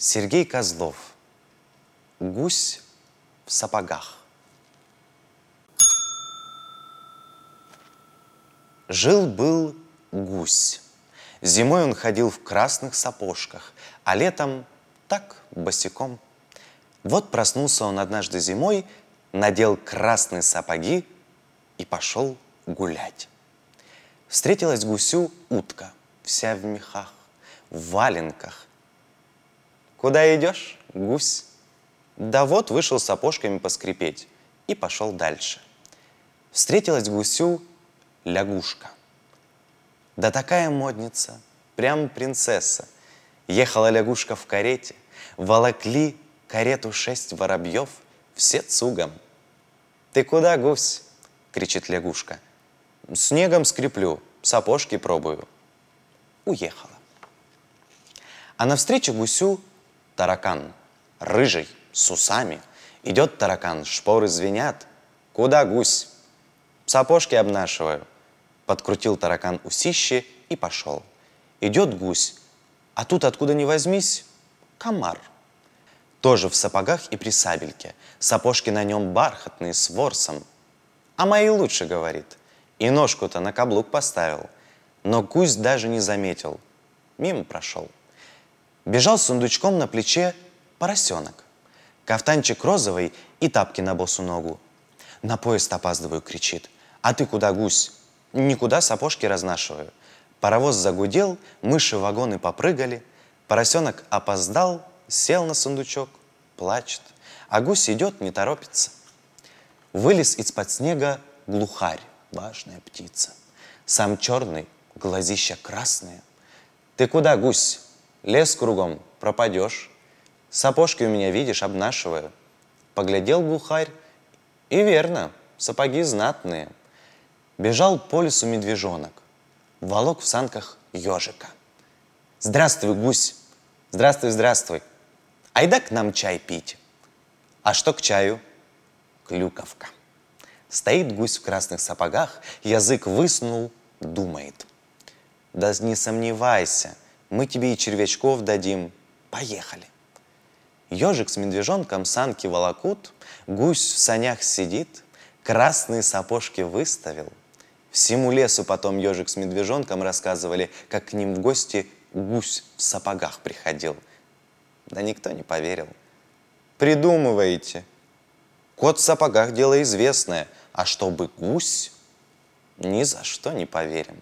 Сергей Козлов. Гусь в сапогах. Жил-был гусь. Зимой он ходил в красных сапожках, а летом так, босиком. Вот проснулся он однажды зимой, надел красные сапоги и пошел гулять. Встретилась гусю утка, вся в мехах, в валенках. Куда идешь, гусь? Да вот вышел сапожками поскрипеть и пошел дальше. Встретилась гусю лягушка. Да такая модница, прям принцесса. Ехала лягушка в карете, волокли карету шесть воробьев, все цугом. «Ты куда, гусь?» — кричит лягушка. «Снегом скреплю, сапожки пробую». Уехала. А навстречу гусю таракан, рыжий, с усами. Идет таракан, шпоры звенят. «Куда, гусь?» «Сапожки обнашиваю». Подкрутил таракан усище и пошел. Идет гусь, а тут откуда ни возьмись комар. Тоже в сапогах и при сабельке. Сапожки на нем бархатные, с ворсом. А мои лучше, говорит. И ножку-то на каблук поставил. Но гусь даже не заметил. Мимо прошел. Бежал с сундучком на плече поросенок. Кафтанчик розовый и тапки на босу ногу. На поезд опаздываю, кричит. А ты куда, гусь? Никуда сапожки разнашиваю. Паровоз загудел, мыши в вагоны попрыгали. Поросенок опоздал, сел на сундучок, плачет. А гусь идет, не торопится. Вылез из-под снега глухарь, важная птица. Сам черный, глазища красные. Ты куда, гусь? Лес кругом, пропадешь. Сапожки у меня, видишь, обнашиваю. Поглядел глухарь, и верно, сапоги знатные – Бежал по лесу медвежонок, волок в санках ежика. Здравствуй, гусь! Здравствуй, здравствуй! Айда к нам чай пить. А что к чаю? Клюковка. Стоит гусь в красных сапогах, язык высунул, думает. Да не сомневайся, мы тебе и червячков дадим. Поехали. Ежик с медвежонком санки волокут, гусь в санях сидит, красные сапожки выставил, Всему лесу потом ежик с медвежонком рассказывали, как к ним в гости гусь в сапогах приходил. Да никто не поверил. Придумываете. Кот в сапогах – дело известное, а чтобы гусь – ни за что не поверим.